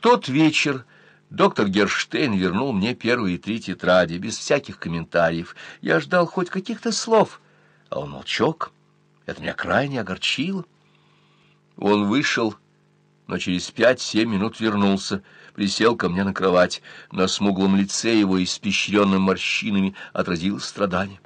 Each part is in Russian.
тот вечер доктор Герштейн вернул мне первые три тетради, без всяких комментариев. Я ждал хоть каких-то слов, а он молчок. Это меня крайне огорчило. Он вышел, но через пять-семь минут вернулся, присел ко мне на кровать. На смуглом лице его, испещренным морщинами, отразилось страдание.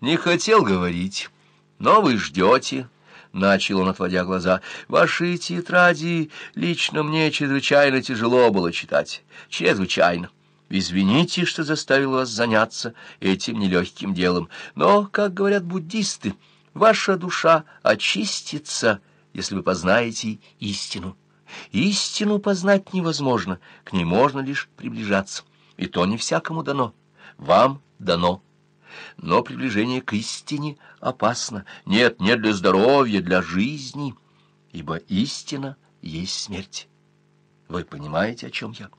«Не хотел говорить, но вы ждете». — начал он, отводя глаза, — «ваши тетради лично мне чрезвычайно тяжело было читать. Чрезвычайно. Извините, что заставил вас заняться этим нелегким делом. Но, как говорят буддисты, ваша душа очистится, если вы познаете истину. Истину познать невозможно, к ней можно лишь приближаться. И то не всякому дано. Вам дано но приближение к истине опасно. Нет, не для здоровья, для жизни, ибо истина есть смерть. Вы понимаете, о чем я?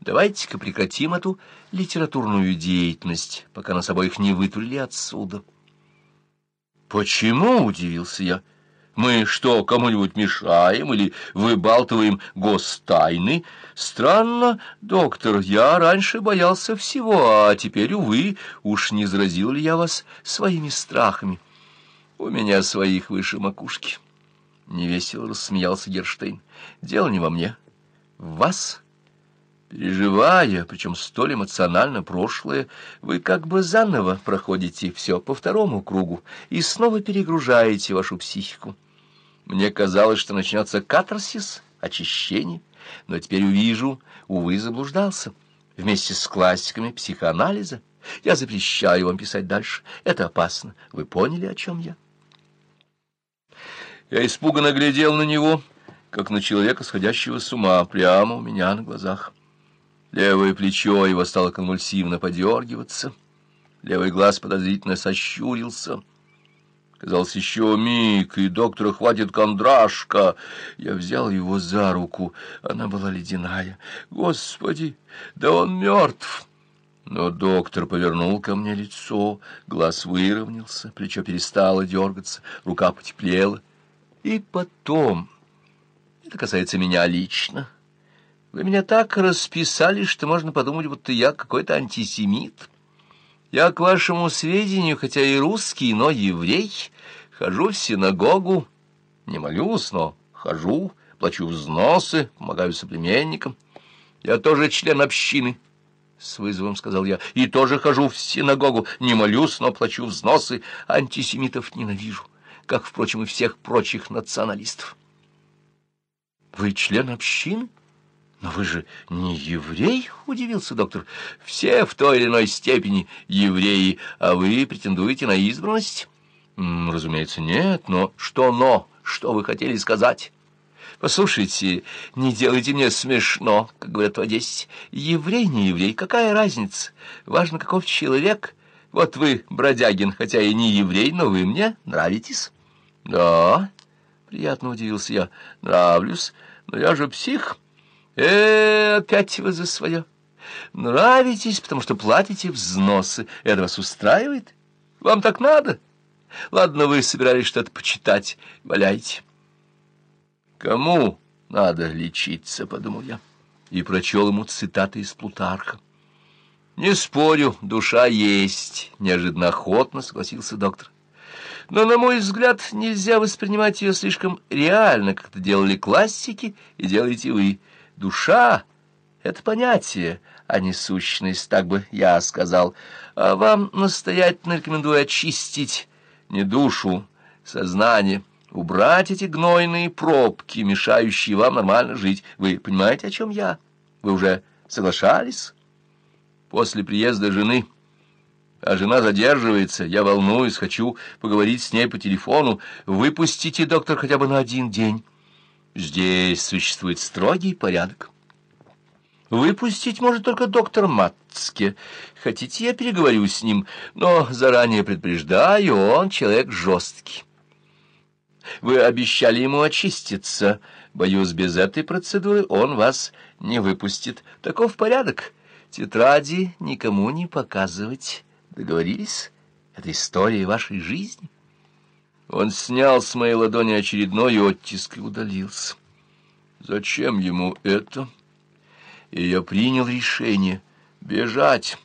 Давайте-ка прекратим эту литературную деятельность, пока нас обоих не вытурили отсюда. Почему, — удивился я, — мы что, кому-нибудь мешаем или выбалтываем гостайны? Странно, доктор, я раньше боялся всего, а теперь, увы, уж не заразил ли я вас своими страхами? У меня своих выше макушки. Невесело рассмеялся Герштейн. Дело не во мне. В вас? Переживая, причем столь эмоционально прошлое, вы как бы заново проходите все по второму кругу и снова перегружаете вашу психику. Мне казалось, что начнется катарсис, очищение, но теперь увижу, увы, заблуждался. Вместе с классиками психоанализа я запрещаю вам писать дальше. Это опасно. Вы поняли, о чем я? Я испуганно глядел на него, как на человека, сходящего с ума, прямо у меня на глазах. Левое плечо его стало конвульсивно подергиваться, левый глаз подозрительно сощурился — Казалось, еще миг, и доктора хватит кондрашка. Я взял его за руку. Она была ледяная. Господи, да он мертв! Но доктор повернул ко мне лицо, глаз выровнялся, плечо перестало дергаться, рука потеплела. И потом... Это касается меня лично. Вы меня так расписали, что можно подумать, будто я какой-то антисемит. Я, к вашему сведению, хотя и русский, но еврей, хожу в синагогу, не молюсь, но хожу, плачу взносы, помогаю соплеменникам. Я тоже член общины, — с вызовом сказал я, — и тоже хожу в синагогу, не молюсь, но плачу взносы, антисемитов ненавижу, как, впрочем, и всех прочих националистов. — Вы член общины? — «Но вы же не еврей?» — удивился доктор. «Все в той или иной степени евреи, а вы претендуете на избранность?» «Разумеется, нет, но что «но»? Что вы хотели сказать?» «Послушайте, не делайте мне смешно, как говорят в Одессе. Еврей, не еврей, какая разница? Важно, каков человек. Вот вы, бродягин, хотя и не еврей, но вы мне нравитесь». «Да?» — приятно удивился я. «Нравлюсь, но я же псих». Э, опять вы за свое. Нравитесь, потому что платите взносы. Это вас устраивает? Вам так надо? Ладно, вы собирались что-то почитать. Валяйте. Кому надо лечиться, подумал я, и прочел ему цитаты из Плутарха. Не спорю, душа есть, неожиданно охотно согласился доктор. Но, на мой взгляд, нельзя воспринимать ее слишком реально, как это делали классики и делаете вы. Душа — это понятие, а не сущность, так бы я сказал. А вам настоятельно рекомендую очистить не душу, сознание, убрать эти гнойные пробки, мешающие вам нормально жить. Вы понимаете, о чем я? Вы уже соглашались? После приезда жены... А жена задерживается, я волнуюсь, хочу поговорить с ней по телефону. Выпустите, доктор, хотя бы на один день». Здесь существует строгий порядок. Выпустить может только доктор Матцке. Хотите, я переговорю с ним, но заранее предупреждаю, он человек жесткий. Вы обещали ему очиститься. Боюсь, без этой процедуры он вас не выпустит. Таков порядок. Тетради никому не показывать. Договорились? Это история вашей жизни. Он снял с моей ладони очередной оттиск и удалился. Зачем ему это? И я принял решение бежать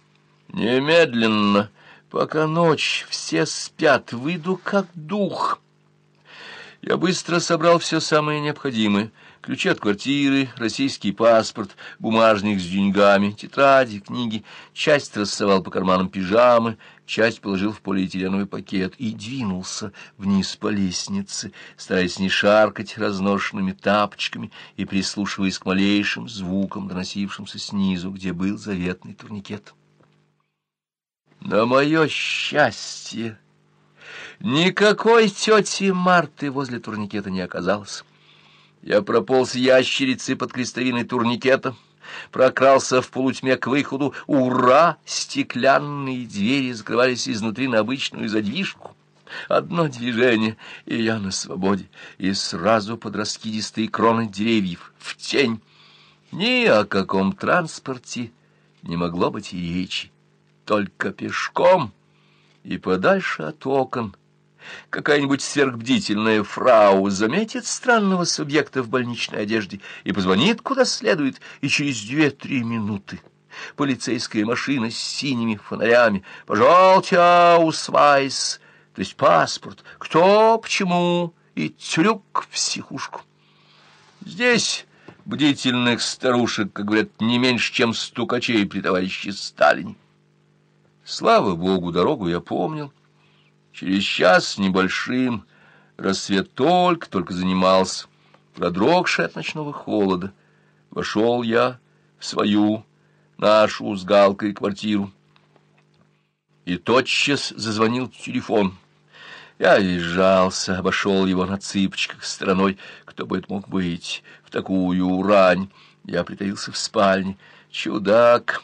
немедленно, пока ночь, все спят, выйду как дух. Я быстро собрал все самое необходимое — ключи от квартиры, российский паспорт, бумажник с деньгами, тетради, книги, часть рассовал по карманам пижамы, часть положил в полиэтиленовый пакет и двинулся вниз по лестнице, стараясь не шаркать разношенными тапочками и прислушиваясь к малейшим звукам, доносившимся снизу, где был заветный турникет. На мое счастье! Никакой тети Марты возле турникета не оказалось. Я прополз ящерицы под крестовиной турникета, прокрался в полутьме к выходу. Ура! Стеклянные двери закрывались изнутри на обычную задвижку. Одно движение, и я на свободе, и сразу под раскидистые кроны деревьев, в тень. Ни о каком транспорте не могло быть и речи, только пешком и подальше от окон — какая-нибудь сверхбдительная фрау заметит странного субъекта в больничной одежде и позвонит куда следует, и через две-три минуты полицейская машина с синими фонарями. «Пожалуйте, аусвайс», то есть паспорт, кто, почему, и zurück в психушку. Здесь бдительных старушек, как говорят, не меньше, чем стукачей при товарище Сталине. Слава богу, дорогу я помнил. Через час небольшим рассвет только-только занимался, продрогший от ночного холода. Вошел я в свою, нашу с Галкой квартиру. И тотчас зазвонил телефон. Я визжался, обошел его на цыпочках стороной. Кто бы это мог быть в такую рань? Я притаился в спальне. Чудак!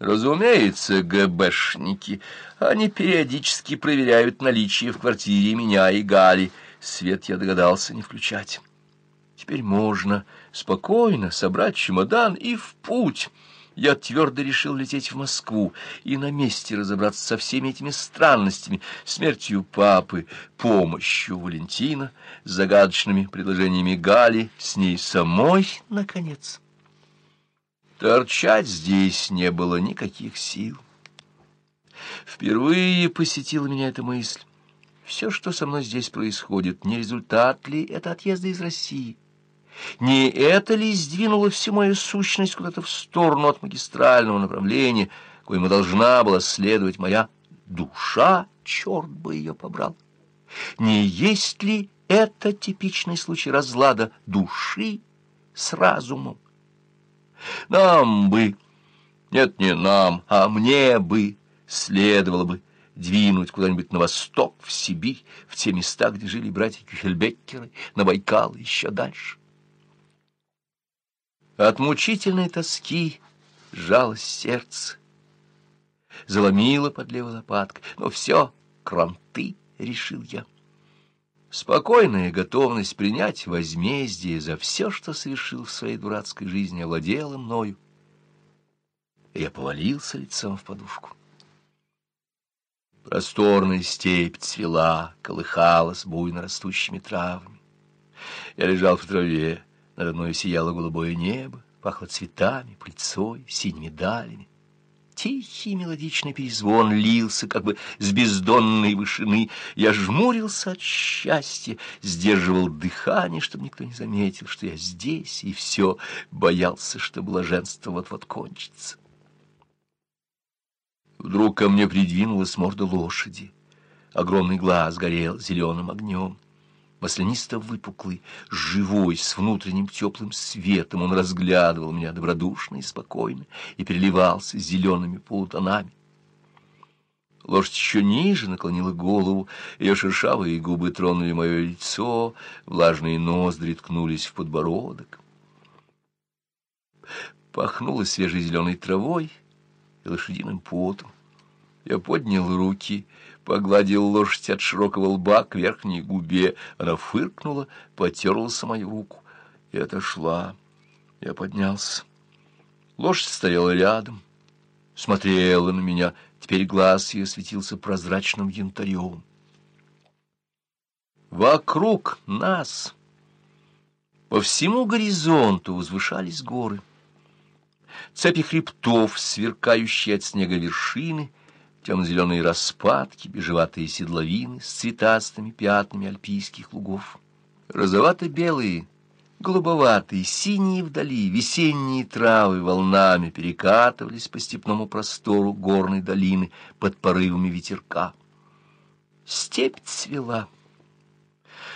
Разумеется, ГБшники. Они периодически проверяют наличие в квартире меня и Гали. Свет я догадался не включать. Теперь можно спокойно собрать чемодан и в путь. Я твердо решил лететь в Москву и на месте разобраться со всеми этими странностями, смертью папы, помощью Валентина, загадочными предложениями Гали, с ней самой, наконец. Торчать здесь не было никаких сил. Впервые посетила меня эта мысль. Все, что со мной здесь происходит, не результат ли это отъезда из России? Не это ли сдвинуло всю мою сущность куда-то в сторону от магистрального направления, коему должна была следовать моя душа, черт бы ее побрал? Не есть ли это типичный случай разлада души с разумом? Нам бы, нет, не нам, а мне бы следовало бы двинуть куда-нибудь на восток, в Сибирь, в те места, где жили братья Кюхельбеккеры, на Байкал и еще дальше. От мучительной тоски жалость сердце, заломило под левой лопаткой, но все, кранты, решил я. Спокойная готовность принять возмездие за все, что совершил в своей дурацкой жизни, овладела мною. Я повалился лицом в подушку. Просторная степь цвела, колыхалась буйно растущими травами. Я лежал в траве, надо мной сияло голубое небо, пахло цветами, пыльцой, синими далями. Тихий мелодичный перезвон лился как бы с бездонной вышины. Я жмурился от счастья, сдерживал дыхание, чтобы никто не заметил, что я здесь, и все боялся, что блаженство вот-вот кончится. Вдруг ко мне придвинулась морда лошади. Огромный глаз горел зеленым огнем маслянисто-выпуклый, живой, с внутренним теплым светом, он разглядывал меня добродушно и спокойно и переливался зелеными полутонами. Лошадь еще ниже наклонила голову, ее шершавые губы тронули мое лицо, влажные ноздри ткнулись в подбородок. Пахнуло свежей зеленой травой и лошадиным потом. Я поднял руки — погладил лошадь от широкого лба к верхней губе. Она фыркнула, потерлась мою руку и отошла. Я поднялся. Лошадь стояла рядом, смотрела на меня. Теперь глаз ее светился прозрачным янтарем. Вокруг нас По всему горизонту возвышались горы. Цепи хребтов, сверкающие от снега вершины, темно-зеленые распадки, бежеватые седловины с цветастыми пятнами альпийских лугов. Розовато-белые, голубоватые, синие вдали, весенние травы волнами перекатывались по степному простору горной долины под порывами ветерка. Степь цвела.